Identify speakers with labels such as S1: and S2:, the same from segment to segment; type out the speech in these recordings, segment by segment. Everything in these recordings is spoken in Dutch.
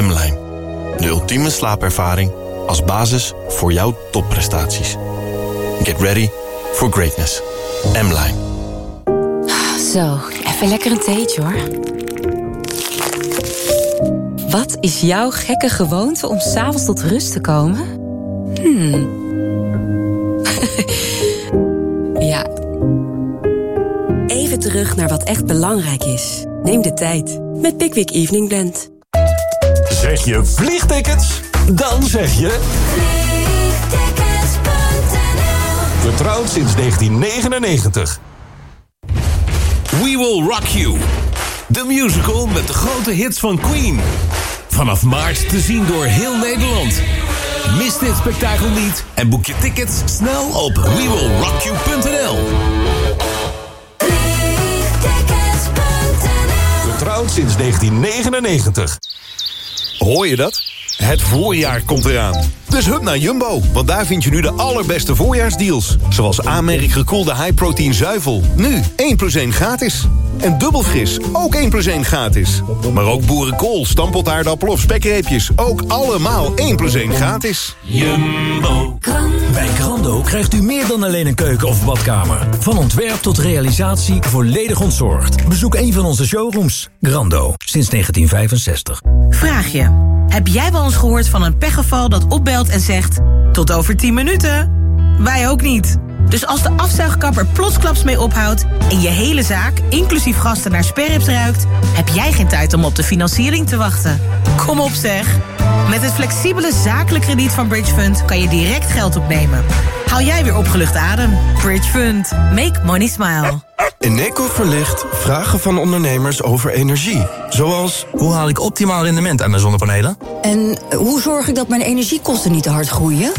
S1: M-Line. De ultieme slaapervaring als basis voor jouw topprestaties. Get ready for greatness. M-Line.
S2: Zo, even lekker een theetje hoor. Wat is jouw gekke gewoonte om s'avonds tot rust te komen? Hmm. ja.
S3: Even terug naar wat echt belangrijk is. Neem de tijd met Pickwick Evening Blend.
S4: Zeg je vliegtickets? Dan zeg je...
S5: Vliegtickets.nl
S4: Vertrouwd sinds 1999.
S5: We Will Rock You. De musical met de grote hits van Queen. Vanaf maart te zien door heel Nederland. Mis dit spektakel niet en boek je tickets snel op wewillrockyou.nl.
S4: Vertrouwd sinds 1999.
S6: Hoor je dat? Het voorjaar komt eraan. Dus hup naar Jumbo, want daar vind je nu de allerbeste voorjaarsdeals. Zoals aanmerk gekoelde high-protein zuivel. Nu 1 plus 1 gratis. En dubbel fris, ook 1 plus 1 gratis. Maar ook boerenkool, stampotaardappel of spekreepjes. Ook allemaal 1 plus 1 gratis.
S5: Jumbo.
S7: Bij Grando krijgt u meer dan alleen een keuken of badkamer. Van ontwerp tot realisatie volledig ontzorgd. Bezoek een van onze showrooms. Grando, sinds 1965.
S8: Vraag je, heb jij wel eens gehoord van een pechgeval dat opbelt en zegt... tot over 10 minuten? Wij ook niet. Dus als de afzuigkapper plotsklaps mee ophoudt... en je hele zaak, inclusief gasten, naar sperrips ruikt... heb jij geen tijd om op de financiering te wachten. Kom op zeg. Met het flexibele zakelijk krediet van Bridge Fund... kan je direct geld opnemen. Haal jij weer opgelucht adem. Bridge Fund. Make money smile.
S9: Eneco verlicht vragen van ondernemers over energie. Zoals...
S10: Hoe haal ik optimaal rendement aan mijn zonnepanelen?
S11: En hoe zorg ik dat mijn energiekosten niet te hard groeien?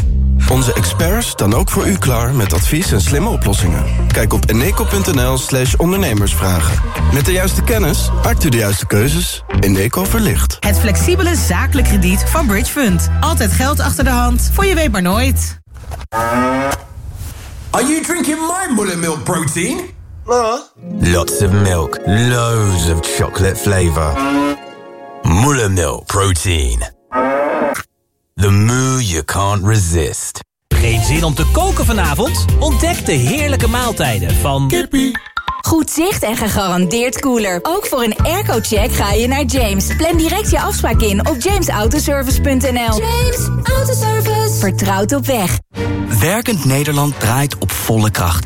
S9: Onze experts dan ook voor u klaar met advies en slimme oplossingen. Kijk op eneco.nl slash ondernemersvragen. Met de juiste kennis maakt u de juiste keuzes. Eneco verlicht.
S8: Het flexibele zakelijk krediet van Bridge Fund. Altijd geld achter de hand, voor je weet maar nooit.
S12: Are you drinking my mullet milk protein?
S13: Lots of milk, loads of chocolate flavor. Muller milk protein. The moo you can't resist.
S14: Geen zin om te koken vanavond? Ontdek de heerlijke maaltijden van...
S12: Kippie.
S2: Goed zicht en gegarandeerd koeler. Ook voor een airco-check ga je naar James. Plan direct je afspraak in op jamesautoservice.nl.
S11: James Autoservice.
S2: Vertrouwd op weg.
S15: Werkend Nederland draait op volle kracht.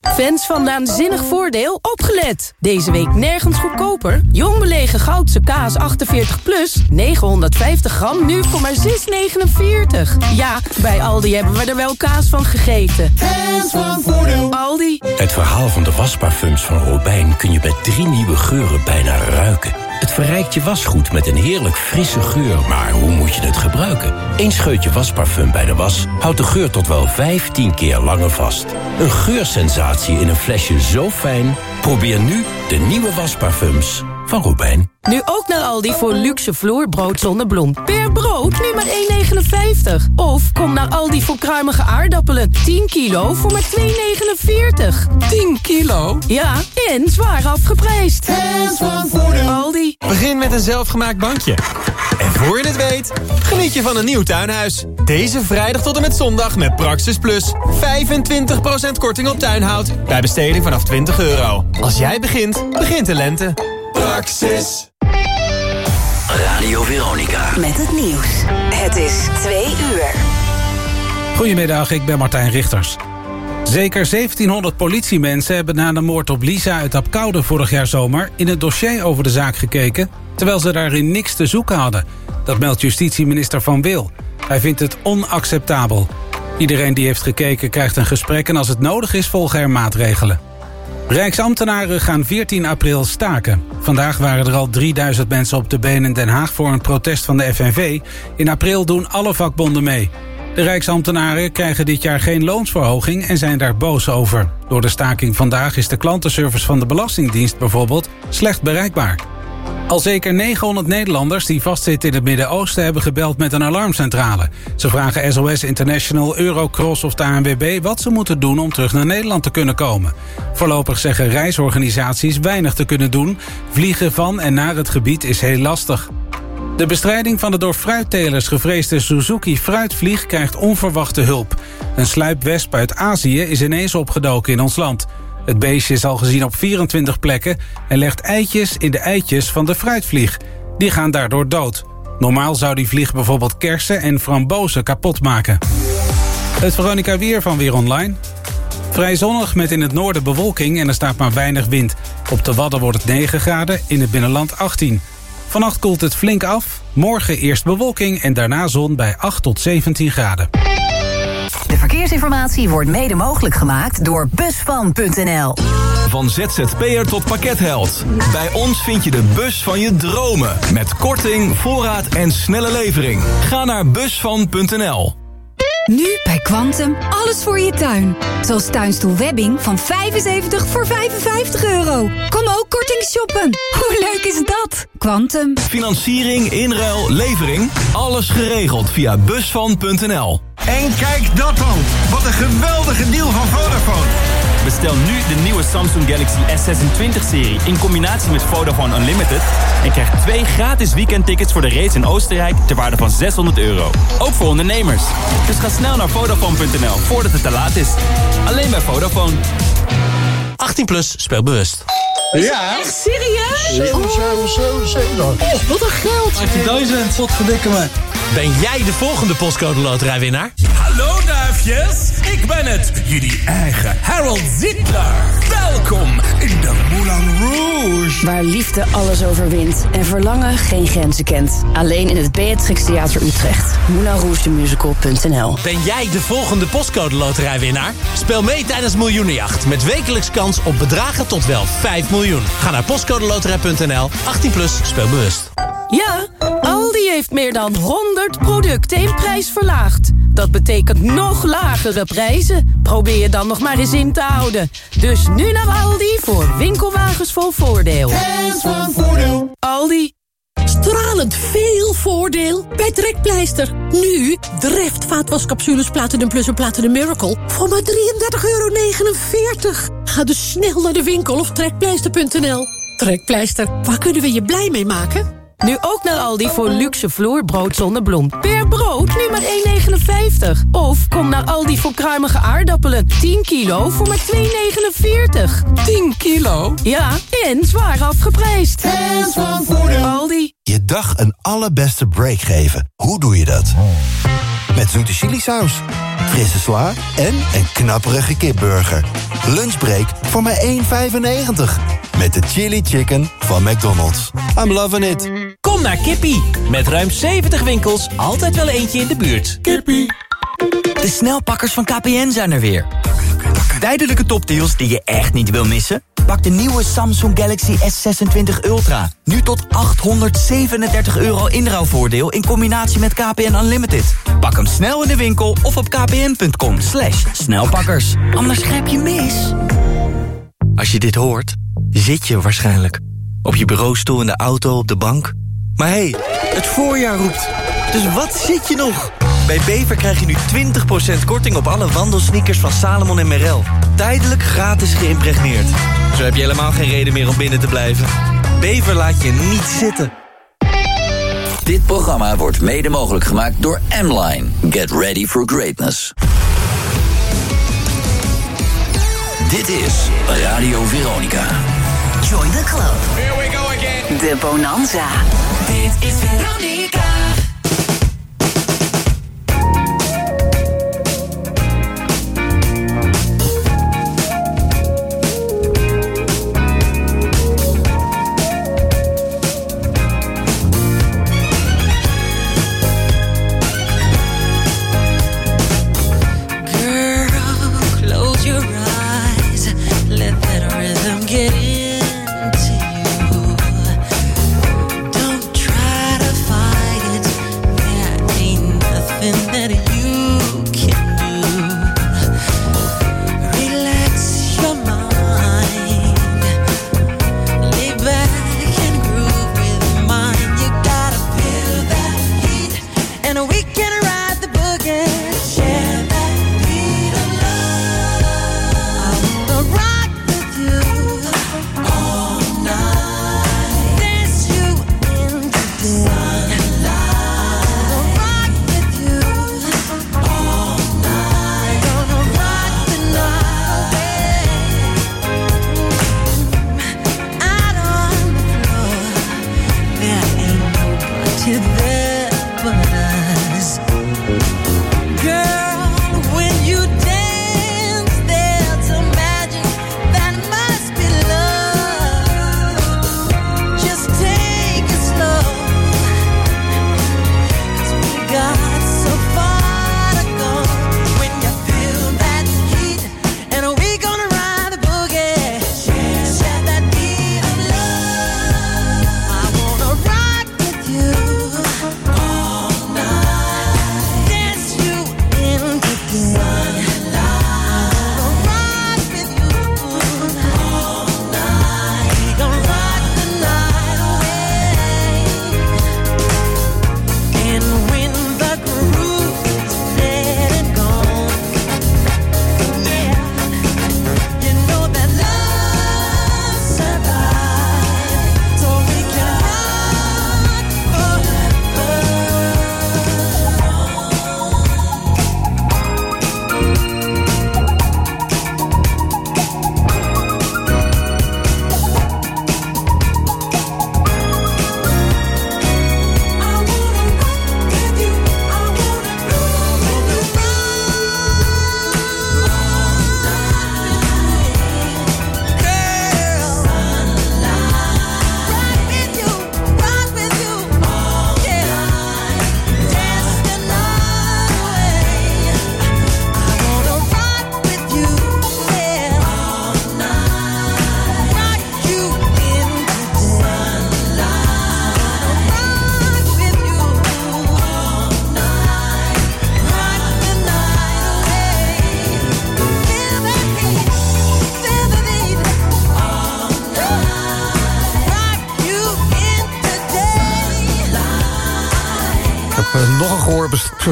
S16: Fans van Naanzinnig Voordeel, opgelet! Deze week nergens goedkoper. Jong belegen goudse kaas 48 plus, 950 gram, nu voor maar 6,49. Ja, bij Aldi hebben we er wel kaas van gegeten.
S12: Fans van Voordeel.
S16: Aldi.
S17: Het verhaal van de wasparfums van Robijn kun je met drie nieuwe geuren bijna ruiken. Het verrijkt je wasgoed met een heerlijk frisse geur, maar hoe moet je het gebruiken? Eén scheutje wasparfum bij de was houdt de geur tot wel 15 keer langer vast. Een geursensatie in een flesje zo fijn. Probeer nu de nieuwe wasparfums van Robijn.
S16: Nu ook naar Aldi voor luxe vloerbrood zonder bloem. Per brood nu maar 1,59. Of kom naar Aldi voor kruimige aardappelen. 10 kilo voor maar 2,49.
S12: 10 kilo?
S16: Ja, en zwaar afgeprijsd.
S12: Fans van Voordeel.
S16: Aldi.
S18: Begin met een zelfgemaakt bankje. En voor je het weet, geniet je van een nieuw tuinhuis. Deze vrijdag tot en met zondag met Praxis Plus. 25% korting op tuinhout. Bij besteding vanaf 20 euro. Als jij begint, begint de lente.
S12: Praxis.
S15: Radio Veronica.
S2: Met het nieuws. Het is twee uur.
S19: Goedemiddag, ik ben Martijn Richters. Zeker 1700 politiemensen hebben na de moord op Lisa uit Apkoude vorig jaar zomer... in het dossier over de zaak gekeken, terwijl ze daarin niks te zoeken hadden. Dat meldt justitieminister Van Wil. Hij vindt het onacceptabel. Iedereen die heeft gekeken krijgt een gesprek... en als het nodig is volgen er maatregelen. Rijksambtenaren gaan 14 april staken. Vandaag waren er al 3000 mensen op de been in Den Haag... voor een protest van de FNV. In april doen alle vakbonden mee. De Rijksambtenaren krijgen dit jaar geen loonsverhoging en zijn daar boos over. Door de staking vandaag is de klantenservice van de Belastingdienst bijvoorbeeld slecht bereikbaar. Al zeker 900 Nederlanders die vastzitten in het Midden-Oosten... hebben gebeld met een alarmcentrale. Ze vragen SOS International, Eurocross of de ANWB... wat ze moeten doen om terug naar Nederland te kunnen komen. Voorlopig zeggen reisorganisaties weinig te kunnen doen. Vliegen van en naar het gebied is heel lastig. De bestrijding van de door fruittelers gevreesde Suzuki fruitvlieg krijgt onverwachte hulp. Een sluipwesp uit Azië is ineens opgedoken in ons land. Het beestje is al gezien op 24 plekken en legt eitjes in de eitjes van de fruitvlieg. Die gaan daardoor dood. Normaal zou die vlieg bijvoorbeeld kersen en frambozen kapot maken. Het Veronica Weer van Weer Online. Vrij zonnig met in het noorden bewolking en er staat maar weinig wind. Op de Wadden wordt het 9 graden, in het binnenland 18. Vannacht koelt het flink af. Morgen eerst bewolking en daarna zon bij 8 tot 17 graden.
S11: De verkeersinformatie wordt mede mogelijk gemaakt door busvan.nl.
S20: Van ZZP'er tot pakketheld. Bij ons vind je de bus van je dromen. Met korting, voorraad en snelle levering. Ga naar busvan.nl.
S21: Nu bij Quantum alles voor je tuin. Zoals tuinstoel Webbing van 75 voor 55 euro. Kom ook korting shoppen. Hoe leuk is dat? Quantum.
S20: Financiering, inruil, levering. Alles geregeld via busvan.nl.
S6: En kijk dat dan. Wat een geweldige deal van Vodafone.
S22: Bestel nu de nieuwe Samsung Galaxy S26-serie in combinatie met Vodafone Unlimited... en krijg twee gratis weekendtickets voor de race in Oostenrijk ter waarde van 600 euro. Ook voor ondernemers. Dus ga snel naar Vodafone.nl voordat het te laat is. Alleen bij Vodafone.
S14: 18 plus, speel bewust.
S6: Ja.
S23: Echt serieus?
S6: 7, 7, 7, 7.
S23: Oh, wat een geld.
S14: 18.000. Wat verdikken me. Ben jij de volgende postcode loterijwinnaar?
S24: Hallo duifjes, ik ben het, jullie eigen Harold Zitler. Welkom in de Moulin Rouge.
S25: Waar liefde alles overwint en verlangen geen grenzen kent. Alleen in het Beatrix Theater Utrecht. MoulinRougeTheMusical.nl
S14: Ben jij de volgende postcode loterijwinnaar? Speel mee tijdens Miljoenenjacht met wekelijks kans op bedragen tot wel 5 miljoen. Ga naar postcodeloterij.nl, 18 plus, speel bewust.
S16: Ja, Aldi heeft meer dan 100 producten in prijs verlaagd. Dat betekent nog lagere prijzen. Probeer je dan nog maar eens in te houden. Dus nu naar Aldi voor winkelwagens vol voordeel.
S26: Hands van voordeel.
S16: Aldi.
S23: Stralend veel voordeel bij Trekpleister. Nu Dreft vaatwascapsules Platinum Plus en Platinum Miracle voor maar 33,49 euro. Ga dus snel naar de winkel of trekpleister.nl. Trekpleister, waar kunnen we je blij mee maken?
S16: Nu ook naar Aldi voor luxe vloerbrood zonder bloem. Per brood nu maar 1,59. Of kom naar Aldi voor kruimige aardappelen. 10 kilo voor maar 2,49.
S14: 10 kilo?
S16: Ja, en zwaar afgeprijsd.
S26: Hands van voordeel.
S16: Aldi.
S9: Je dag een allerbeste break geven. Hoe doe je dat? Met zoete chilisaus, frisse sla en een knapperige kipburger. Lunchbreak voor maar 1,95. Met de chili chicken van McDonald's. I'm loving it.
S14: Kom naar Kippie. Met ruim 70 winkels, altijd wel eentje in de buurt.
S27: Kippie. De snelpakkers van KPN zijn er weer. Tijdelijke topdeals die je echt niet wil missen? Pak de nieuwe Samsung Galaxy S26 Ultra. Nu tot 837 euro inruilvoordeel in combinatie met KPN Unlimited. Pak hem snel in de winkel of op kpn.com slash snelpakkers. Anders grijp je mis. Als je dit hoort, zit je waarschijnlijk. Op je bureaustoel, in de auto, op de bank. Maar hé, hey, het voorjaar roept. Dus wat zit je nog? Bij Bever krijg je nu 20% korting op alle wandelsneakers van Salomon en Merrell. Tijdelijk gratis geïmpregneerd. Zo heb je helemaal geen reden meer om binnen te blijven. Bever laat je niet zitten.
S28: Dit programma wordt mede mogelijk gemaakt door M-Line. Get ready for greatness. Dit is Radio Veronica.
S11: Join the club.
S26: Here we go.
S11: De Bonanza.
S26: Dit is Veronica.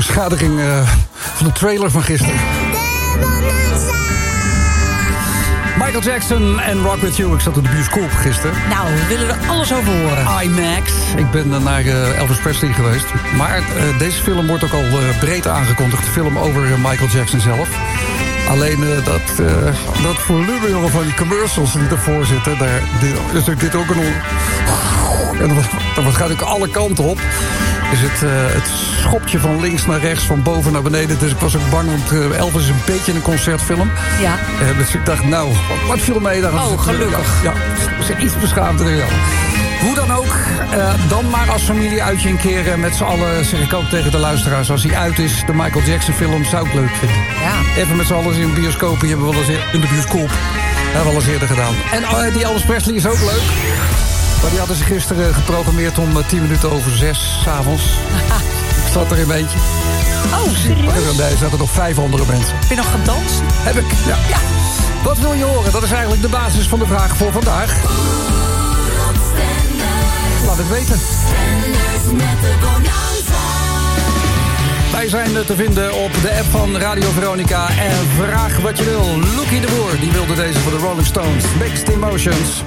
S29: Gehoorbeschadiging eh, van de trailer van gisteren. Michael Jackson en Rock With You. Ik zat in de bioscoop gisteren.
S30: Nou, we willen er alles over horen.
S29: IMAX. Ik ben eh, naar eh, Elvis Presley geweest. Maar deze film wordt ook al breed aangekondigd. De film over Michael Jackson zelf. Alleen dat, dat volume van die commercials die ervoor zitten... Daar dit, is dit ook een... En dat, gaat ook alle kanten op. Is het, eh, het schopje van links naar rechts, van boven naar beneden. Dus ik was ook bang, want eh, Elvis is een beetje een concertfilm.
S30: Ja.
S29: Eh, dus ik dacht, nou, wat, viel mee? Daar
S30: Oh, gelukkig.
S29: Ja, ja, iets beschaamd. Ja. Hoe dan ook, dan maar als familie uitje een keer met z'n allen... zeg ik ook tegen de luisteraars, als hij uit is... de Michael Jackson film zou ik leuk vinden.
S30: Ja.
S29: Even met z'n allen in een bioscoop. Die hebben we wel eens eer- in de bioscoop. hebben we wel eens eerder gedaan. En die Elvis Presley is ook leuk. Maar die hadden ze gisteren geprogrammeerd om eh, 10 minuten over 6 s'avonds. Ik zat er een beetje.
S30: Oh, serieus?
S29: Er zaten nog vijf andere mensen.
S30: Heb je nog gedanst?
S29: Heb ik, ja.
S30: Ja.
S29: Wat wil je horen? Dat is eigenlijk de basis van de vraag voor vandaag. Laat het weten. Wij zijn eh, te vinden op de app van Radio Veronica. En vraag wat je wil. Loekie de Boer, die wilde deze voor de Rolling Stones. Mixed Emotions.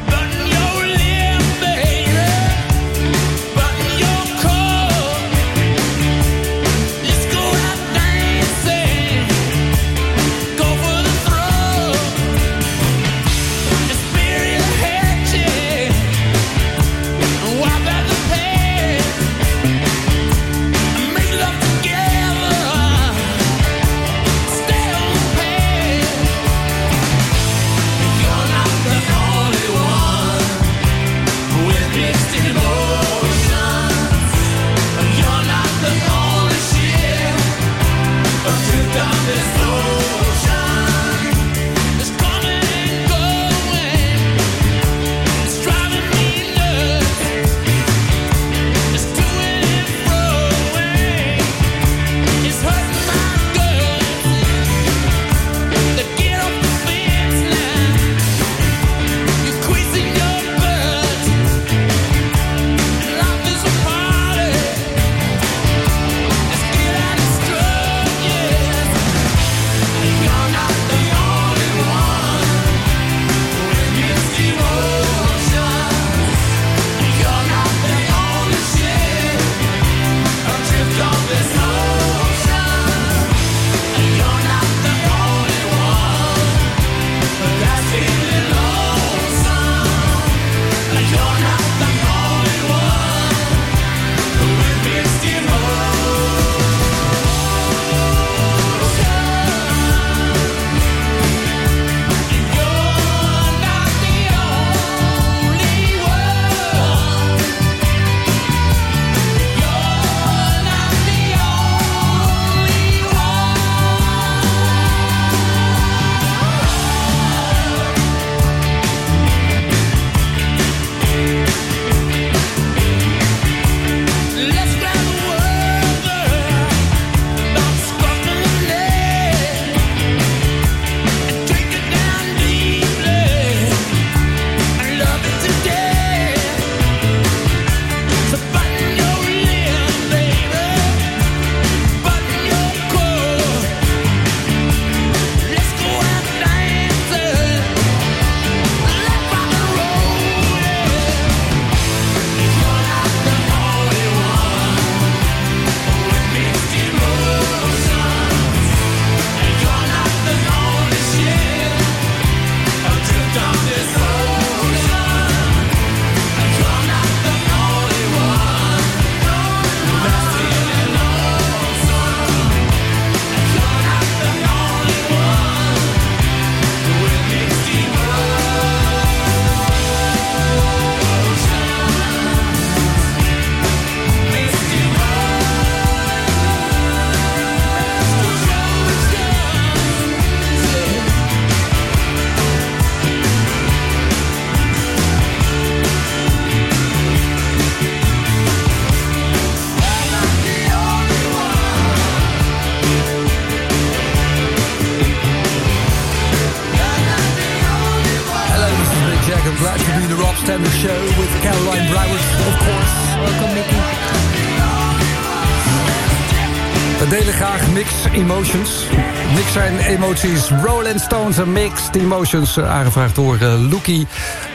S29: Zijn emoties. Rolling Stones en Mixed Emotions. eh, Aangevraagd door uh,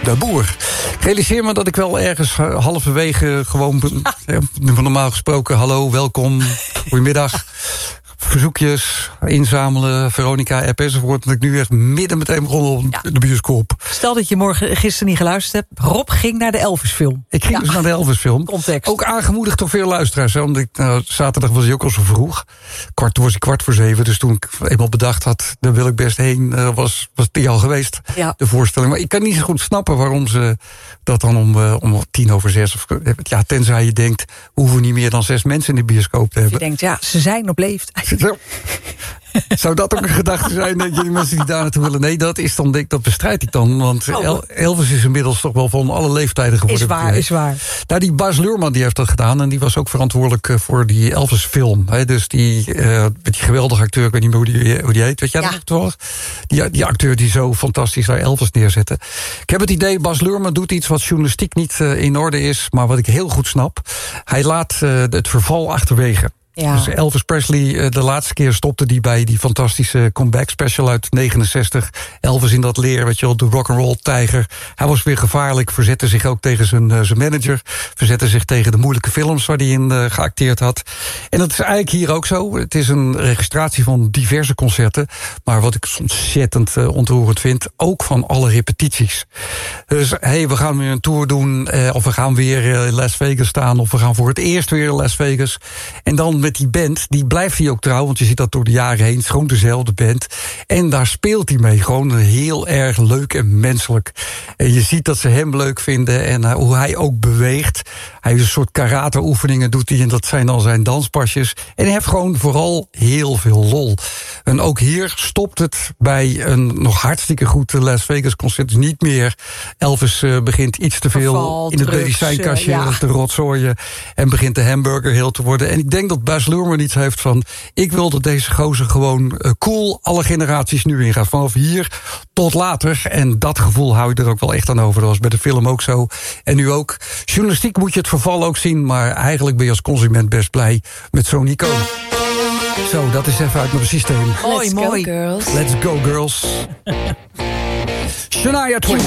S29: de Boer. Ik realiseer me dat ik wel ergens eh, halverwege gewoon... eh, normaal gesproken, hallo, welkom, goedemiddag verzoekjes inzamelen, Veronica, app enzovoort. Dat ik nu echt midden meteen begonnen op de bioscoop.
S30: Stel dat je morgen gisteren niet geluisterd hebt. Rob ging naar de Elvis-film.
S29: Ik ging dus naar de Elvis-film.
S30: Context.
S29: Ook aangemoedigd door veel luisteraars. Hè, omdat ik, nou, zaterdag was hij ook al zo vroeg. Kwart, toen was hij kwart voor zeven. Dus toen ik eenmaal bedacht had, daar wil ik best heen, uh, was, was die al geweest.
S30: Ja.
S29: De voorstelling. Maar ik kan niet zo goed snappen waarom ze dat dan om, uh, om tien over zes... Of, ja, tenzij je denkt, we hoeven niet meer dan zes mensen in de bioscoop te hebben.
S30: Je denkt, ja, ze zijn op leeftijd.
S29: Zo. Zou dat ook een gedachte zijn dat jullie mensen die daar naartoe willen? Nee, dat is dan, dat bestrijd ik dan. Want oh. El Elvis is inmiddels toch wel van alle leeftijden geworden.
S30: Is waar, is waar.
S29: Nou, die Bas Luhrmann die heeft dat gedaan. En die was ook verantwoordelijk voor die Elvis film. Dus die, uh, die geweldige acteur, ik weet niet meer hoe die, hoe die heet. Weet jij ja. dat toevallig? Die, die acteur die zo fantastisch daar Elvis neerzette. Ik heb het idee, Bas Luhrmann doet iets wat journalistiek niet uh, in orde is. Maar wat ik heel goed snap. Hij laat uh, het verval achterwege.
S30: Ja.
S29: Dus Elvis Presley, de laatste keer stopte die bij die fantastische comeback special uit 69. Elvis in dat leer, weet je wel, de rock'n'roll tijger. Hij was weer gevaarlijk, verzette zich ook tegen zijn, uh, zijn manager. Verzette zich tegen de moeilijke films waar hij in uh, geacteerd had. En dat is eigenlijk hier ook zo. Het is een registratie van diverse concerten. Maar wat ik ontzettend ontroerend vind, ook van alle repetities. Dus hé, hey, we gaan weer een tour doen. of we gaan weer in Las Vegas staan. Of we gaan voor het eerst weer in Las Vegas. En dan met die band, die blijft hij ook trouw. Want je ziet dat door de jaren heen. Het is gewoon dezelfde band. En daar speelt hij mee. Gewoon heel erg leuk en menselijk. En je ziet dat ze hem leuk vinden. En uh, hoe hij ook beweegt. Hij heeft een soort karate oefeningen doet hij. En dat zijn dan zijn danspasjes. En hij heeft gewoon vooral heel veel lol. En ook hier stopt het bij een nog hartstikke goed Las Vegas concert. Dus niet meer Elvis uh, begint iets te veel
S30: Verval,
S29: in het
S30: drugs,
S29: medicijnkastje
S30: uh, ja.
S29: te rotzooien. En begint de hamburger heel te worden. En ik denk dat Bas Luhrmann iets heeft van... ik wil dat deze gozer gewoon uh, cool alle generaties nu ingaat. Vanaf hier tot later. En dat gevoel hou ik er ook wel echt aan over. Dat was bij de film ook zo. En nu ook. Journalistiek moet je het verval ook zien. Maar eigenlijk ben je als consument best blij met zo'n icoon. Zo, dat is even uit mijn systeem.
S30: Mooi, mooi.
S3: Girls.
S29: Let's go, girls. Shania Twain.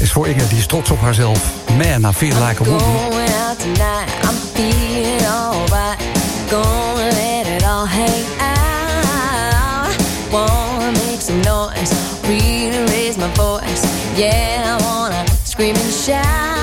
S29: Is voor Inge, die is trots op haarzelf. Man, I feel like a woman.
S25: Gonna let it all hang out. Wanna make some noise, really raise my voice. Yeah, I wanna scream and shout.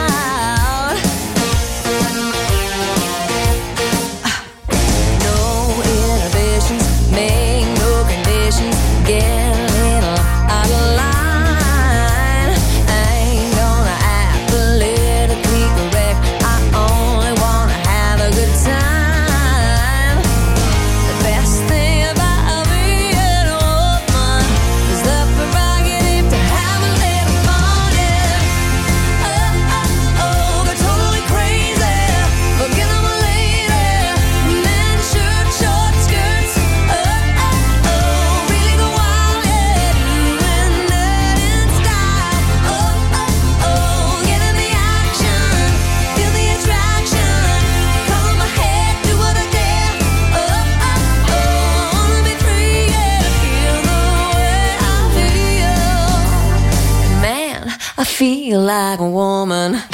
S25: Like a woman.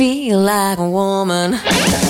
S25: Feel like a woman.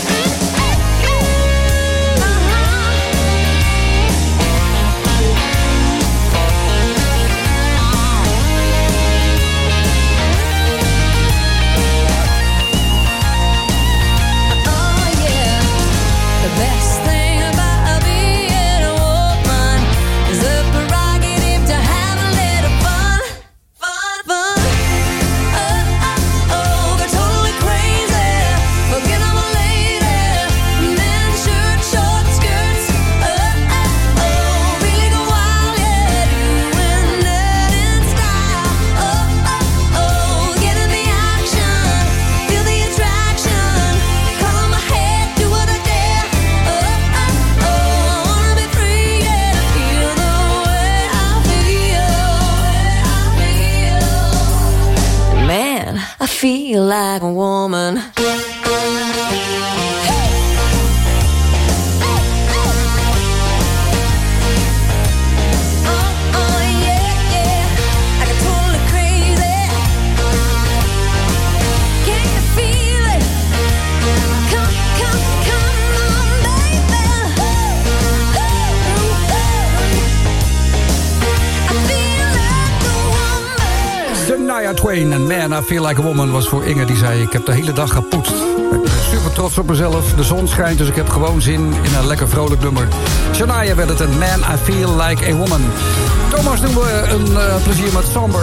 S29: I Feel Like a Woman was voor Inge. Die zei, ik heb de hele dag gepoetst. Ik ben super trots op mezelf. De zon schijnt, dus ik heb gewoon zin in een lekker vrolijk nummer. Shania werd het een Man, I Feel Like a Woman. Thomas doen we een eh, plezier met Somber.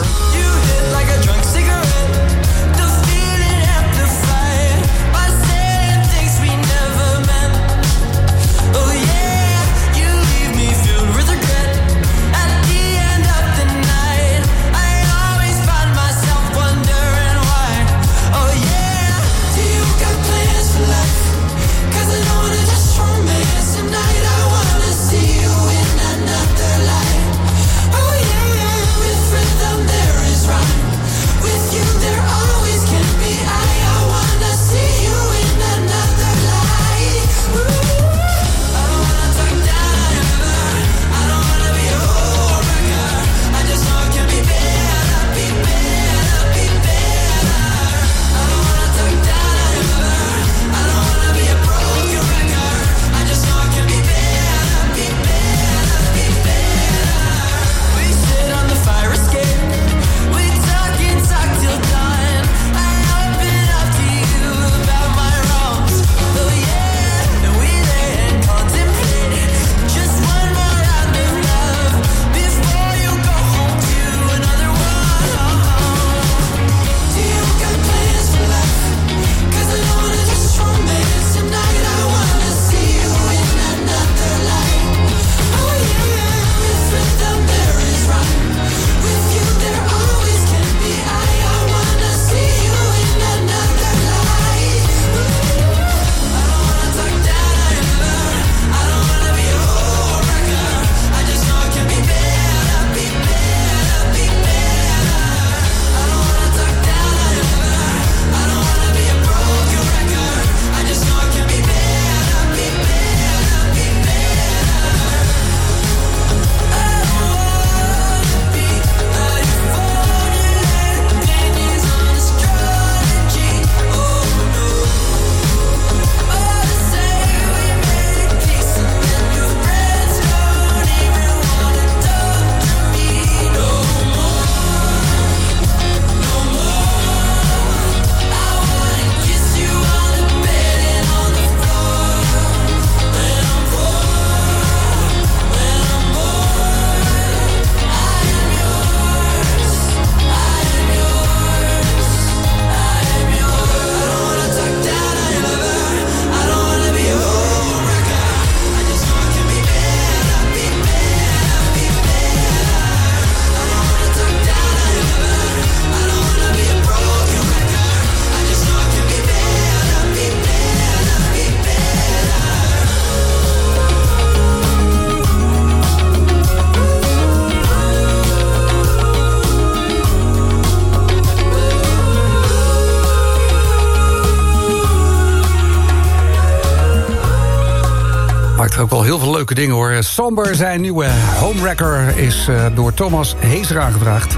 S29: Leuke dingen hoor. Somber, zijn nieuwe homewrecker, is eh, door Thomas Heeser aangevraagd.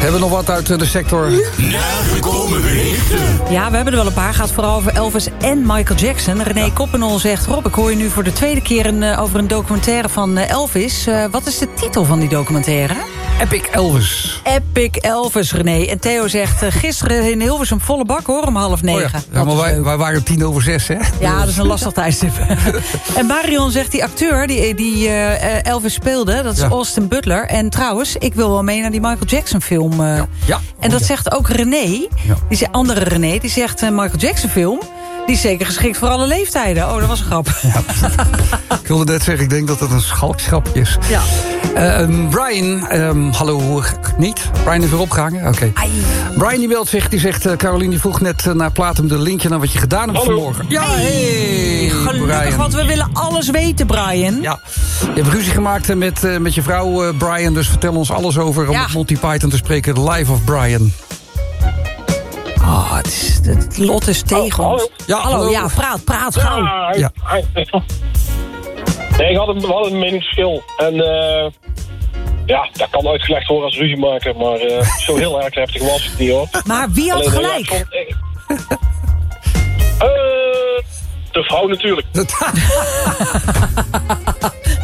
S29: Hebben we nog wat uit eh, de sector?
S12: Nagekomen berichten.
S30: Ja, we hebben er wel een paar. Gaat vooral over Elvis en Michael Jackson. René Koppenol zegt... Rob, ik hoor je nu voor de tweede keer een, eh, over een documentaire van Elvis. Eh, wat is de titel van die documentaire?
S29: Epic Elvis.
S30: Epic Elvis, René. En Theo zegt... eh, gisteren in Hilversum volle bak hoor, om half
S29: Oh
S30: negen.
S29: ja. ja, maar wij, wij waren tien over zes, hè?
S30: Ja, dat is een lastig tijdstip. en Marion zegt, die acteur die, die eh, Elvis speelde... dat is
S29: Ja.
S30: Austin Butler. En trouwens, ik wil wel mee naar die Michael Jackson film. eh.
S29: Ja.
S30: En dat zegt ook René, die andere René... die zegt, Michael Jackson film... die is zeker geschikt voor alle leeftijden. Oh, dat was een grap.
S29: Ik wilde net zeggen, ik denk dat het een schalkschapje is.
S30: Ja.
S29: Ehm, Brian, ehm, hallo, niet? Brian is weer opgehangen? Oké. Brian die belt zich, die zegt... eh, Caroline, die vroeg net eh, naar Platum de linkje... naar wat je gedaan hebt vanmorgen. Ja, hey,
S30: Gelukkig,
S29: Brian.
S30: want we willen alles weten, Brian.
S29: Ja. Je hebt ruzie gemaakt eh, met, eh, met je vrouw, eh, Brian... dus vertel ons alles over om
S30: Ja.
S29: met Monty Python te spreken. The Life of Brian.
S30: Oh, het, is, het lot is tegen
S31: Oh,
S30: ons.
S31: hallo.
S29: Ja,
S30: hallo.
S29: hallo.
S30: Ja, praat, praat gauw.
S31: Ja, hij-
S29: Ja.
S31: hij- nee, ik had een, we hadden een meningsverschil. En eh, ja, dat kan uitgelegd worden als ruzie maken. Maar eh, zo heel erg heftig was het niet hoor.
S30: Maar wie had
S31: Alleen, ja,
S30: gelijk?
S31: vond- eh, eh, de vrouw natuurlijk.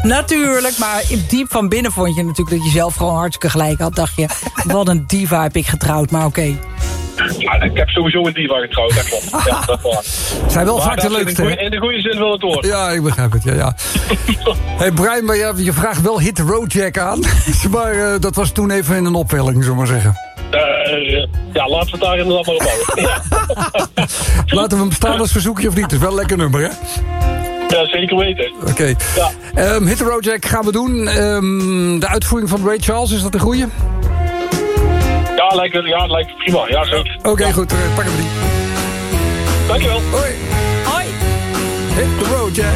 S30: Natuurlijk, maar in diep van binnen vond je natuurlijk dat je zelf gewoon hartstikke gelijk had. Dacht je, wat een diva heb ik getrouwd, maar oké.
S31: Ja, ik heb sowieso een diva getrouwd, dat klopt. Ja, dat waar.
S29: Zijn wel
S31: Maar
S29: vaak de
S31: in
S29: leukste,
S31: de
S29: hè?
S31: goeie- In de goede zin wil het woord.
S29: Ja, ik begrijp het, ja, ja. hey Brian, maar je, je vraagt wel Hit the Road Jack aan. maar eh, dat was toen even in een opwelling, zullen we maar zeggen.
S31: Eh, ja, laten we het daar inderdaad maar op houden. Ja.
S29: Laten we hem staan als verzoekje of niet. Het is wel een lekker nummer, hè?
S31: Ja, zeker weten.
S29: Oké. Ehm, Hit the Road Jack gaan we doen. Ehm, de uitvoering van Ray Charles, is dat een goeie?
S31: Ja, lijkt, ja, lijkt prima. Ja, zeker.
S29: Oké, goed. eh, pakken we die.
S31: Dankjewel.
S29: Hoi.
S30: Hoi.
S32: Hit the Road Jack.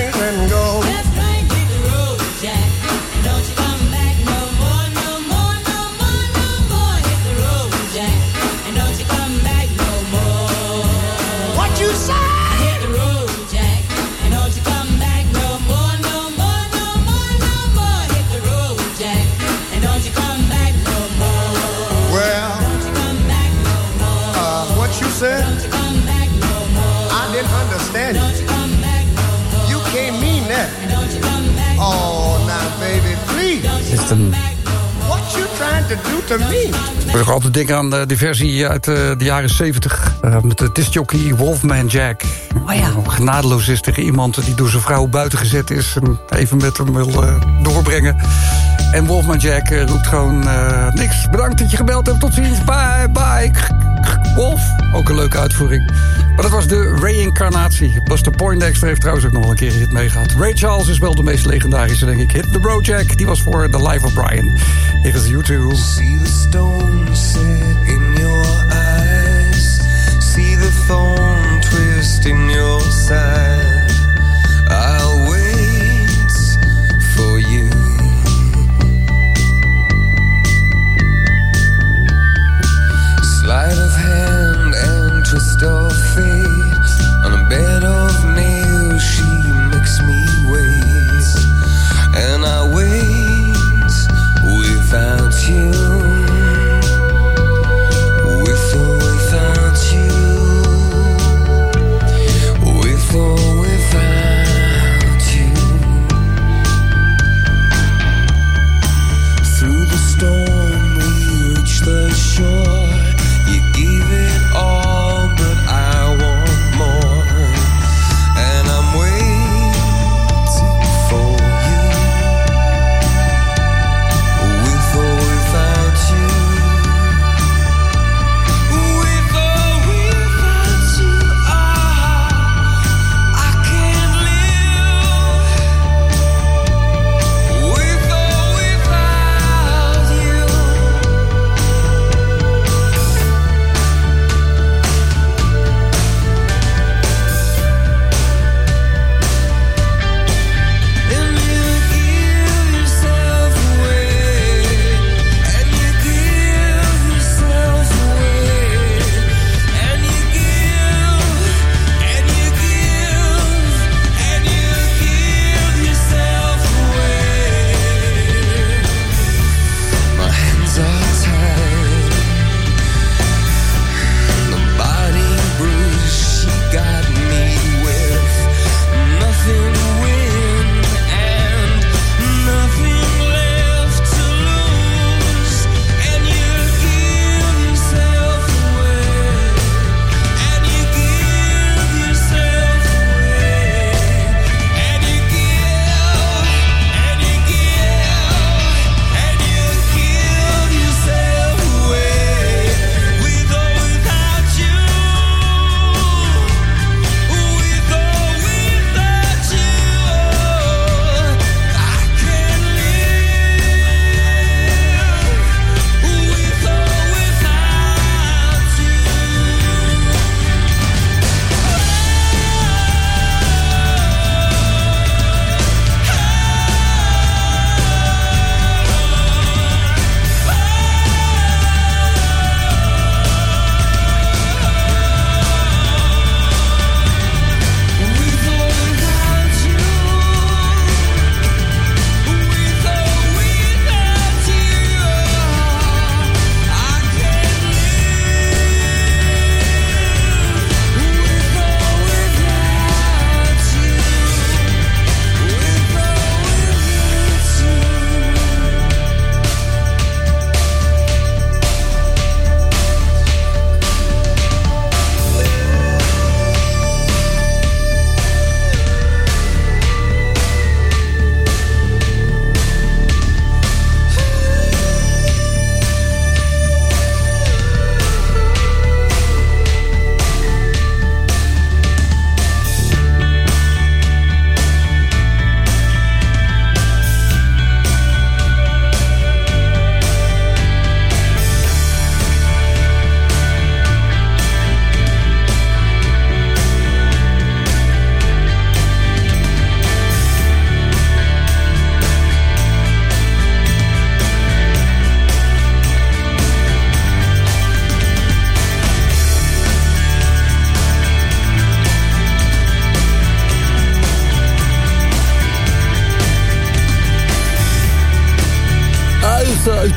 S32: you
S12: trying to do to me?
S29: Ik moet nog altijd denken aan eh, die versie uit eh, de jaren 70. eh, met de discjockey Wolfman Jack.
S30: Oh ja.
S29: Genadeloos is tegen iemand die door zijn vrouw buiten gezet is. En even met hem wil eh, doorbrengen. En Wolfman Jack roept gewoon eh, niks. Bedankt dat je gebeld hebt. Tot ziens. Bye, bye. Wolf. Ook een leuke uitvoering. Maar dat was de reïncarnatie. Buster Poindexter heeft trouwens ook nog wel een keer een hit meegehad. Ray Charles is wel de meest legendarische, denk ik. Hit the Road Jack. Die was voor The Life of Brian. Hier is YouTube.
S33: See the stone set in your eyes. See the thorn twist in your side.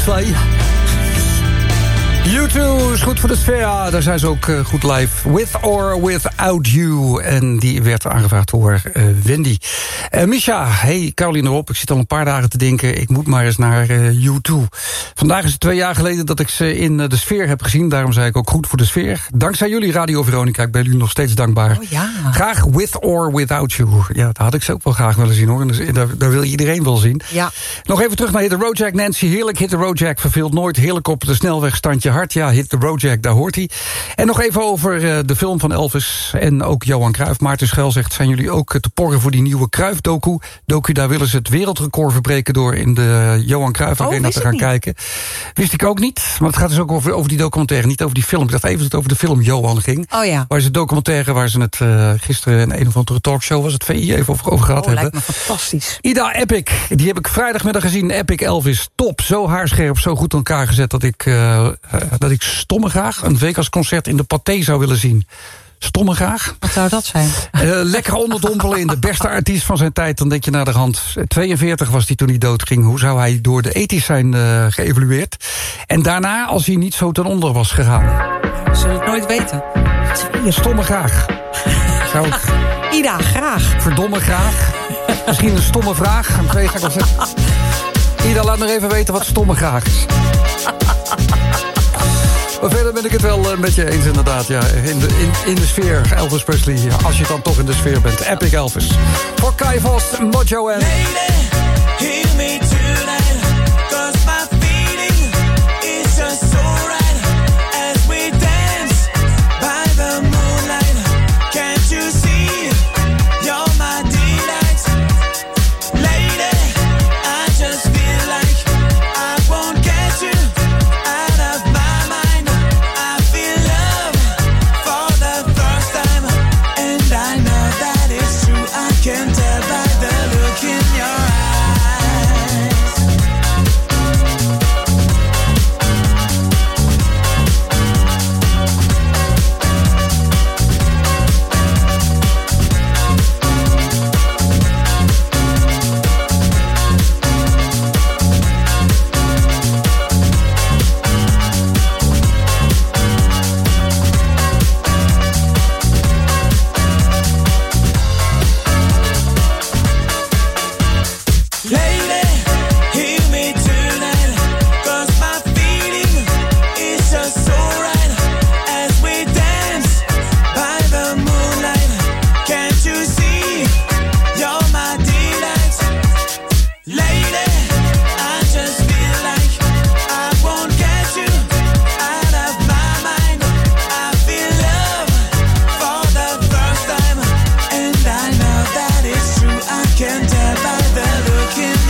S29: Beste voor de sfeer. Ja, daar zijn ze ook eh, goed live. With or Without You. En die werd aangevraagd door eh, Wendy. Eh Misha, hey Caroline Rob. Ik zit al een paar dagen te denken... ik moet maar eens naar U2. Vandaag is het twee jaar geleden dat ik ze in de sfeer heb gezien. Daarom zei ik ook goed voor de sfeer. Dankzij jullie, Radio Veronica. Ik ben jullie nog steeds dankbaar.
S30: ja.
S29: Graag With or Without You. Ja, dat had ik ze ook wel graag willen zien hoor. En dus, daar, daar wil iedereen wel zien.
S30: Ja.
S29: Nog even terug naar Hit the Road Jack. Nancy, heerlijk. Hit the Road Jack verveelt nooit. Heerlijk op de snelweg, standje hard. Ja, Hit the Road Jack, daar hoort hij. En nog even over eh, de film van Elvis en ook Johan Cruijff. Maarten Schuil zegt, zijn jullie ook te porren voor die nieuwe Cruijff-doku? Doku, daar willen ze het wereldrecord verbreken... door in de Johan Cruijff
S30: Oh,
S29: Arena te gaan
S30: niet.
S29: kijken. Wist ik ook niet. Maar het gaat dus ook over, over die documentaire, niet over die film. Ik dacht even dat het over de film Johan ging.
S30: Oh ja.
S29: Waar ze documentaire, waar ze het eh, gisteren... in een of andere talkshow was het VI even over, over gehad
S30: Oh,
S29: hebben.
S30: lijkt me fantastisch.
S29: Ida Epic, die heb ik vrijdagmiddag gezien. Epic Elvis, top. Zo haarscherp, zo goed in elkaar gezet... dat ik, eh, dat ik stomme graag een Vegas-concert in de Pathé zou willen zien. Stomme graag.
S30: Wat zou dat zijn?
S29: Eh, lekker onderdompelen in de beste artiest van zijn tijd. Dan denk je naar de hand. 42 was hij toen hij doodging. Hoe zou hij door de ethisch zijn eh, geëvalueerd? En daarna, als hij niet zo ten onder was gegaan.
S30: We zullen het nooit weten.
S29: Stomme graag. Zou ik
S30: Ida, graag.
S29: verdomme graag. Misschien een stomme vraag. Een twee ga ik wel zeggen. Ida, laat nog even weten wat stomme graag is. Ben ik het wel eh, met je eens inderdaad. Ja. In, de, in, in de sfeer, Elvis Presley. Als je dan toch in de sfeer bent. Epic Elvis. Voor Kai Vos, Mojo en...
S12: the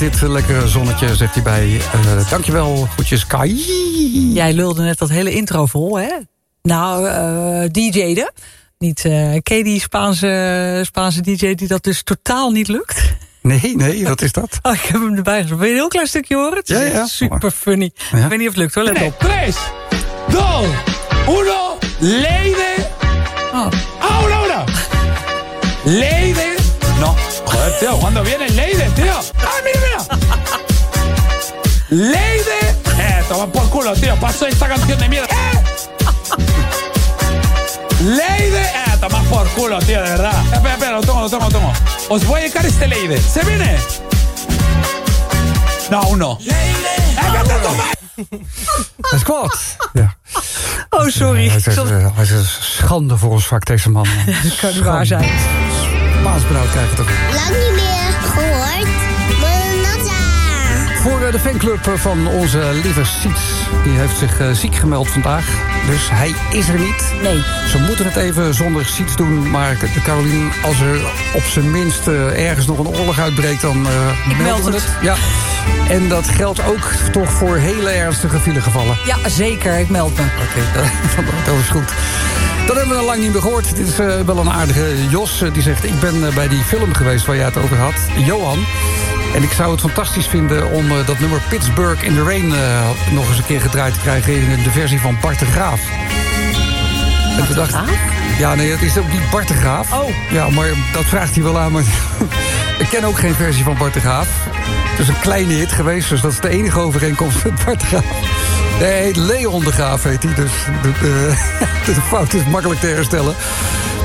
S29: met dit lekkere zonnetje, zegt hij bij. Eh, dankjewel, goedjes Kai.
S30: Jij lulde net dat hele intro vol, hè? Nou, eh DJ'de. Niet, eh ken je die Spaanse, Spaanse DJ die dat dus totaal niet lukt?
S29: Nee, nee, wat is dat?
S30: Oh, ik heb hem erbij gezet. Wil je een heel klein stukje horen? Het is
S29: Ja,
S30: echt
S29: ja.
S30: super funny. Ik weet niet of het lukt hoor, let op.
S34: Tres, dos, uno, Leide.
S30: Oh.
S34: Ahora, ahora. Leide. No, joder, tío, ¿cuándo viene Leide, tío? Leide. Eh, toma por culo, tío. Paso esta canción de mierda. ¡Eh! Leide. Eh, toma por culo, tío, de verdad. Espera, espera, lo tomo, lo tomo, lo tomo. Os voy a dedicar este Leide. ¿Se viene? No, aún no. ¡Eh!
S29: Dat kwaad. Ja.
S30: Oh, sorry.
S29: Hij is, hij is schande voor ons vak, deze man.
S30: Dat kan niet waar zijn.
S29: Spaans benauwd krijgen toch.
S35: Lang niet meer gehoord.
S29: Voor eh, de fanclub van onze lieve Siets. Die heeft zich eh, ziek gemeld vandaag. Dus hij is er niet.
S30: Nee.
S29: Ze moeten het even zonder Siets doen. Maar de Carolien, als er op zijn minst eh, ergens nog een oorlog uitbreekt... dan
S30: Ik
S29: melden
S30: meld
S29: we
S30: het.
S29: Ja. En dat geldt ook toch voor hele ernstige filegevallen.
S30: Ja, zeker. Ik meld me.
S29: Oké, dat, dat is goed. Dat hebben we al lang niet meer gehoord. Dit is wel een aardige Jos. die zegt, ik ben bij die film geweest waar jij het over had. Johan. En ik zou het fantastisch vinden om eh, dat nummer Pittsburgh in the Rain... eh, nog eens een keer gedraaid te krijgen in de versie van Bart de Graaf. Toen dacht ik, Ja, nee, het is ook niet Bart de Graaf. Oh. Ja, maar dat vraagt hij wel aan. Maar ik ken ook geen versie van Bart de Graaf. Het is een kleine hit geweest, dus dat is de enige overeenkomst met Bart de Graaf. Nee, hij heet Leon de Graaf heet hij, dus de, de, de fout is makkelijk te herstellen.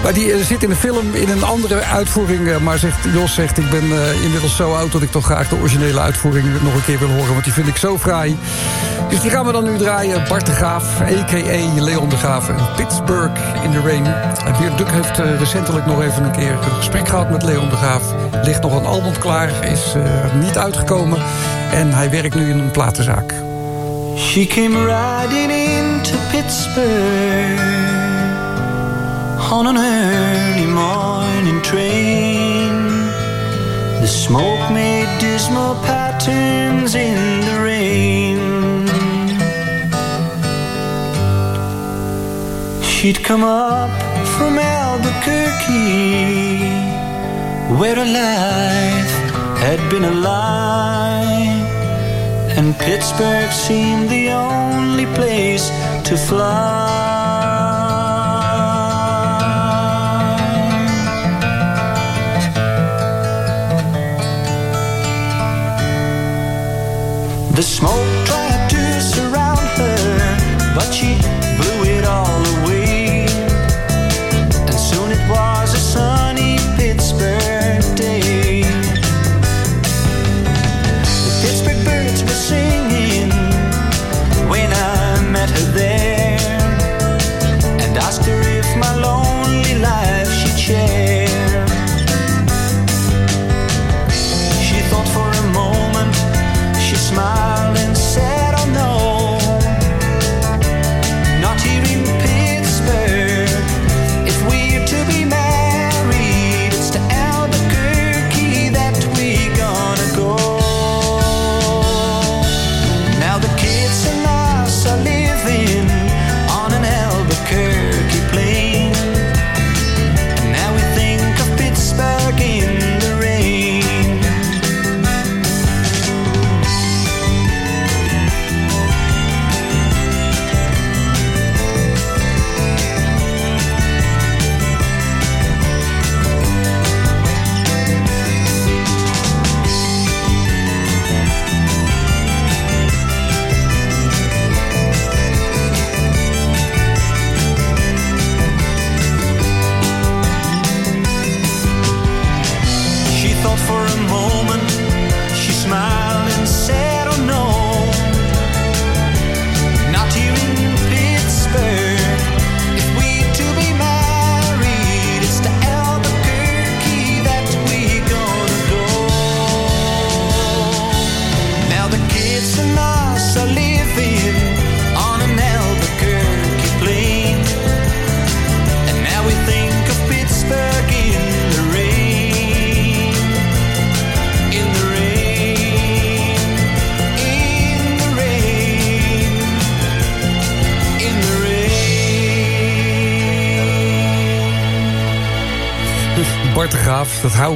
S29: Maar die eh, zit in de film in een andere uitvoering. eh, maar zegt, Jos zegt, ik ben eh, inmiddels zo oud... dat ik toch graag de originele uitvoering nog een keer wil horen. Want die vind ik zo fraai. Dus die gaan we dan nu draaien. Bart de Graaf, a.k.a. Leon de Graaf Pittsburgh in the Rain. En Beer Duk heeft recentelijk nog even een keer een gesprek gehad met Leon de Graaf. Ligt nog een album klaar, is niet uitgekomen. En hij werkt nu in een platenzaak.
S36: She came riding into Pittsburgh on an early morning train. The smoke made dismal patterns in the rain. She'd come up from Albuquerque, where her life had been a lie. And Pittsburgh seemed the only place to fly. The smoke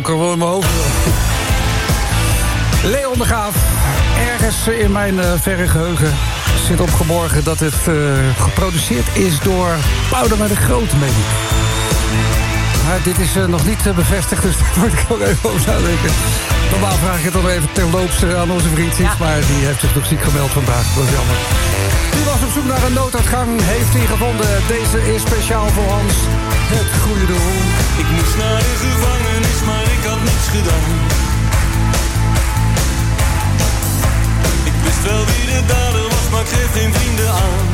S29: Er wel in mijn hoofd. Leon de Graaf. Ergens in mijn eh, verre geheugen zit opgeborgen... dat het eh, geproduceerd is door Boudewijn de Groot, meen ik. Maar dit is eh, nog niet bevestigd, dus daar moet ik ook even over nadenken. Normaal vraag ik het dan even terloops aan onze vriend maar die heeft zich nog ziek gemeld vandaag. Dat is jammer. Die was op zoek naar een nooduitgang, heeft hij gevonden. Deze is speciaal voor Hans, het goede doel.
S36: Ik moest naar de gevangenis, ik had niets gedaan. Ik wist wel wie de dader was, maar ik geef geen vrienden aan.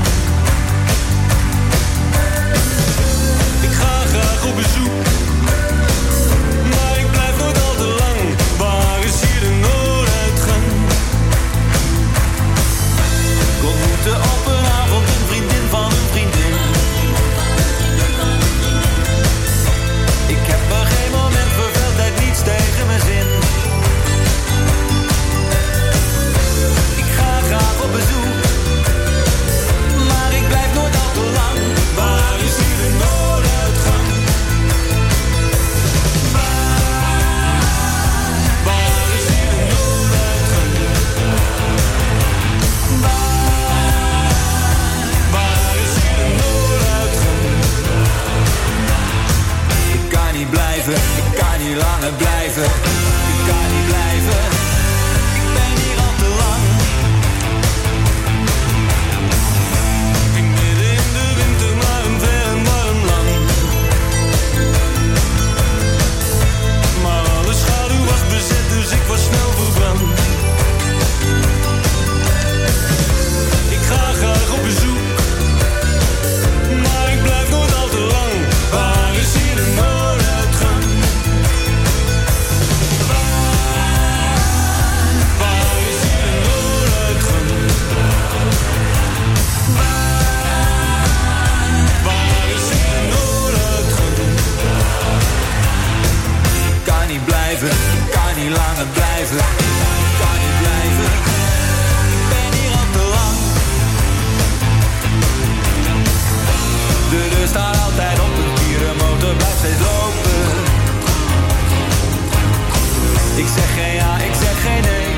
S36: Ik zeg geen ja, ik zeg geen nee,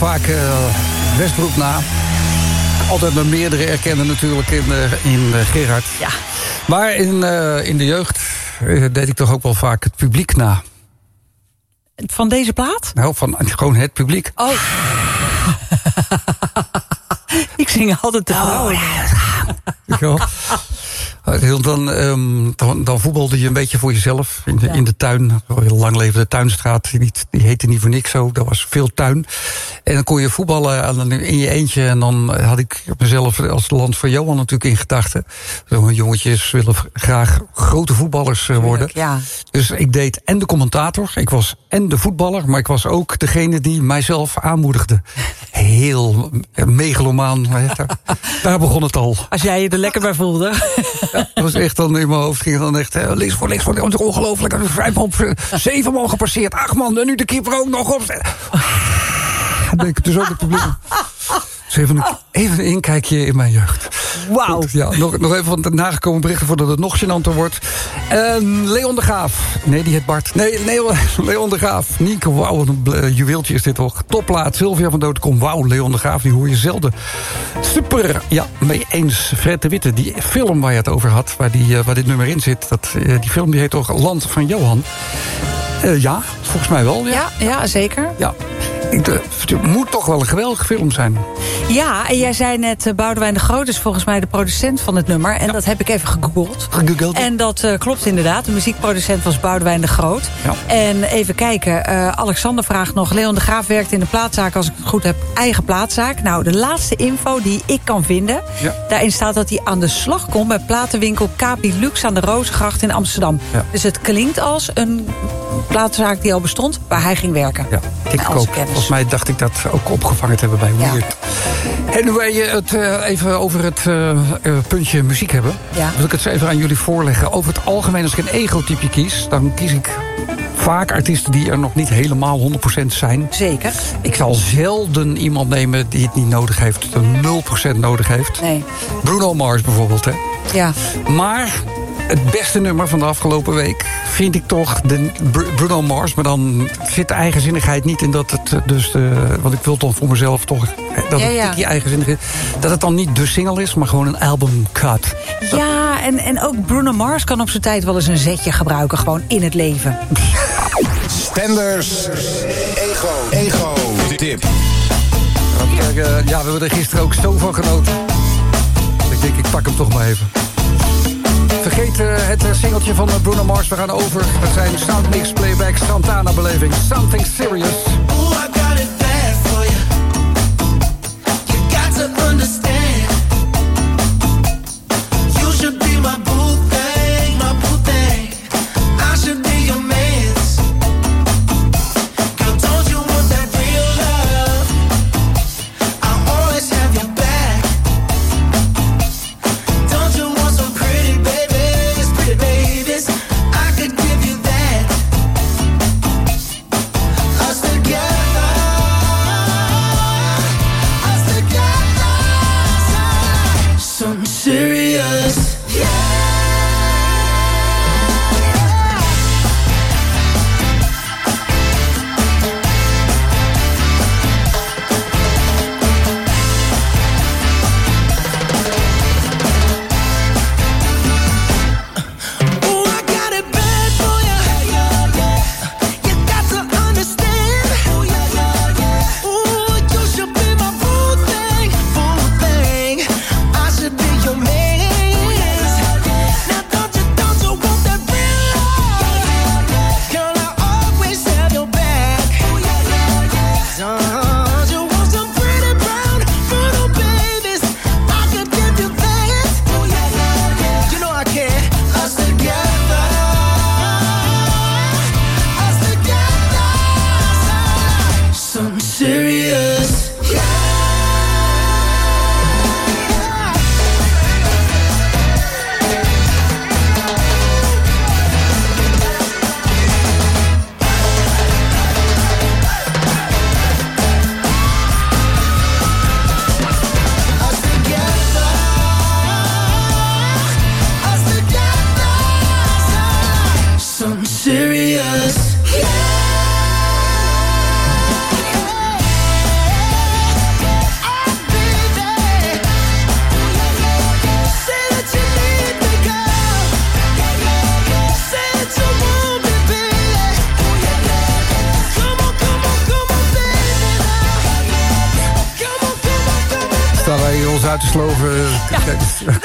S29: vaak eh, Westbroek na. Altijd met meerdere erkennen natuurlijk in, eh, in eh, Gerard.
S30: Ja.
S29: Maar in, in de jeugd deed ik toch ook wel vaak het publiek na.
S30: Van deze plaat?
S29: Nou, van gewoon het publiek.
S30: Oh. ik zing altijd de vrouwen.
S29: Weet je wel? Heel Dan, ehm, dan, dan voetbalde je een beetje voor jezelf in de, in de tuin. Heel lang leven de tuinstraat, die, die heette niet voor niks zo. Er was veel tuin. En dan kon je voetballen in je eentje. En dan had ik mezelf als land van Johan natuurlijk in gedachten. Zo'n jongetjes willen graag grote voetballers eh, worden.
S30: ja.
S29: Dus ik deed en de commentator, ik was en de voetballer... maar ik was ook degene die mijzelf aanmoedigde. Heel eh, megalomaan, daar, daar begon het al.
S30: Als jij je er lekker bij voelde.
S29: Dat was echt dan in mijn hoofd ging dan echt eh, links voor links voor. Ongelooflijk. Er is Vijf man, zeven man gepasseerd. Acht man. En nu de keeper ook nog op. Dan denk ik dus ook het publiek. Dus even een, even een inkijkje in mijn jeugd.
S30: Wauw.
S29: Ja, nog, nog even van de nagekomen berichten voordat het nog gênanter wordt. En Leon de Graaf. Nee, die heet Bart. Nee, Leon, Leon de Graaf. Nienke, wauw, wat een juweeltje is dit toch. Topplaat, Sylvia van Doodkom. Wauw, Leon de Graaf, die hoor je zelden. Super, ja, mee eens. Fred de Witte, die film waar je het over had... waar, die, eh, waar dit nummer in zit, dat, eh, die film die heet toch Land van Johan? Eh, ja, volgens mij wel, ja.
S30: Ja, ja zeker.
S29: Ja, ik, eh, het moet toch wel een geweldige film zijn.
S30: Ja, en jij zei net, eh, Boudewijn de Groot is volgens mij de producent van het nummer. En dat heb ik even gegoogeld.
S29: Gegoogeld.
S30: En dat klopt inderdaad. De muziekproducent was Boudewijn de Groot.
S29: Ja.
S30: En even kijken, Alexander vraagt nog... Leon de Graaf werkt in de plaatzaak, als ik het goed heb, eigen plaatzaak. Nou, de laatste info die ik kan vinden...
S29: Ja.
S30: daarin staat dat hij aan de slag komt... bij platenwinkel Capi Lux aan de Rozengracht in Amsterdam.
S29: Ja.
S30: Dus het klinkt als een plaatzaak die al bestond... waar hij ging werken.
S29: Ja, ik ook. Volgens mij dacht ik dat ook opgevangen te hebben bij
S30: Ja.
S29: Weird. En nu wij het eh, even over het eh, eh, puntje muziek hebben...
S30: Ja.
S29: wil ik het zo even aan jullie voorleggen. Over het algemeen, als ik een ego-typje kies... dan kies ik vaak artiesten die er nog niet helemaal 100% zijn.
S30: Zeker.
S29: Ik zal zelden iemand nemen die het niet nodig heeft. De 0% nodig heeft.
S30: Nee.
S29: Bruno Mars bijvoorbeeld, hè.
S30: Ja.
S29: Maar het beste nummer van de afgelopen week vind ik toch de Br- Bruno Mars. Maar dan zit de eigenzinnigheid niet in dat het eh, dus... eh, want ik wil toch voor mezelf toch... eh, Dat
S30: Ja,
S29: het
S30: ja.
S29: tikkie eigenzinnig is. Dat het dan niet de single is, maar gewoon een album cut.
S30: Ja, en, en ook Bruno Mars kan op zijn tijd wel eens een zetje gebruiken. Gewoon in het leven.
S37: Stenders. Ego. Ego. Tip.
S29: Ja, we hebben er gisteren ook zo van genoten. Ik denk, ik pak hem toch maar even. Vergeet eh, het eh, singeltje van eh, Bruno Mars. We gaan over. Dat zijn Soundmix, Playback, Santana-beleving. Something Serious.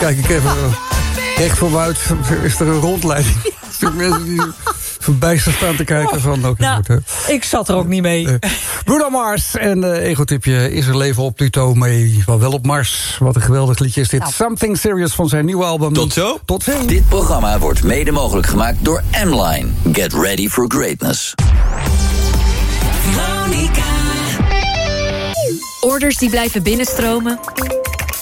S29: Kijk, ik even. Recht voor me uit is er een rondleiding. Mensen die verbijsterd staan te kijken van... oké,
S30: Nou,
S29: goed,
S30: ik zat er ook niet mee.
S29: Eh, Bruno Mars en uh, egotipje is er leven op Pluto mee, maar wel op Mars. Wat een geweldig liedje is dit.
S30: Nou.
S29: Something Serious van zijn nieuwe album.
S28: Tot zo.
S29: Tot zo.
S28: Dit programma wordt mede mogelijk gemaakt door M-Line. Get ready for greatness.
S25: Orders die blijven binnenstromen.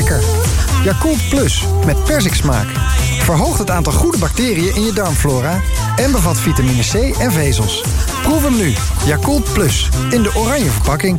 S9: Lekker. Plus met persiksmaak. Verhoogt het aantal goede bacteriën in je darmflora... en bevat vitamine C en vezels. Proef hem nu. Yakult Plus. In de oranje verpakking.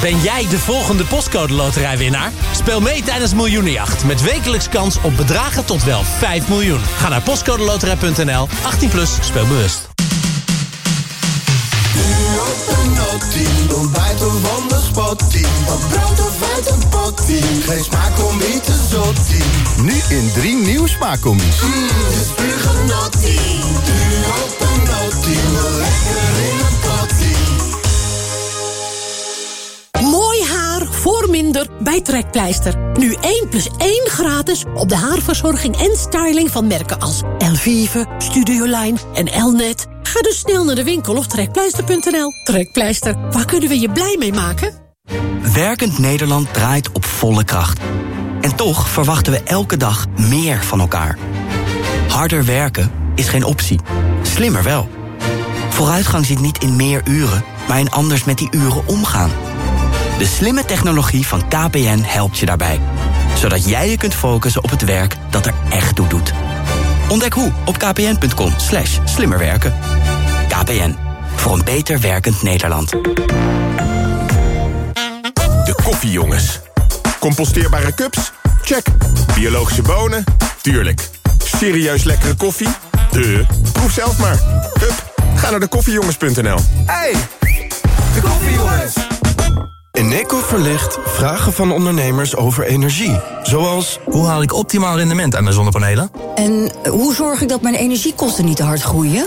S14: Ben jij de volgende postcode loterijwinnaar? Speel mee tijdens Miljoenenjacht met wekelijks kans op bedragen tot wel 5 miljoen. Ga naar postcodeloterij.nl, 18 plus, speel bewust.
S26: Ontbijt of wonderspottie Wat brood of uit een pottie Geen smaak om niet te zottie
S38: Nu in drie nieuw smaakcombi's.
S26: Mmm, is puur genottie Duur op een Lekker in
S23: voor minder bij Trekpleister. Nu 1 plus 1 gratis op de haarverzorging en styling van merken als Elvive, Studioline en Elnet. Ga dus snel naar de winkel of trekpleister.nl. Trekpleister, waar kunnen we je blij mee maken?
S15: Werkend Nederland draait op volle kracht. En toch verwachten we elke dag meer van elkaar. Harder werken is geen optie. Slimmer wel. Vooruitgang zit niet in meer uren, maar in anders met die uren omgaan. De slimme technologie van KPN helpt je daarbij. Zodat jij je kunt focussen op het werk dat er echt toe doet. Ontdek hoe op kpn.com slash slimmerwerken. KPN, voor een beter werkend Nederland.
S37: De koffiejongens. Composteerbare cups? Check. Biologische bonen? Tuurlijk. Serieus lekkere koffie? De. Proef zelf maar. Hup, ga naar de koffiejongens.nl.
S9: Hey, de koffiejongens. Eneco verlicht vragen van ondernemers over energie. Zoals...
S20: Hoe haal ik optimaal rendement aan mijn zonnepanelen?
S11: En hoe zorg ik dat mijn energiekosten niet te hard groeien?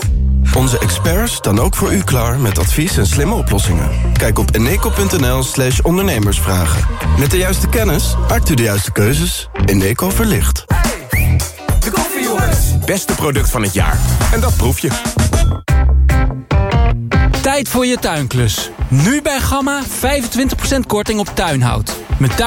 S9: Onze experts staan ook voor u klaar met advies en slimme oplossingen. Kijk op eneco.nl slash ondernemersvragen. Met de juiste kennis maakt u de juiste keuzes. Eneco verlicht.
S37: De koffiejongens. Beste product van het jaar. En dat proef je.
S39: Tijd voor je tuinklus. Nu bij Gamma 25% korting op tuinhout. Met tuin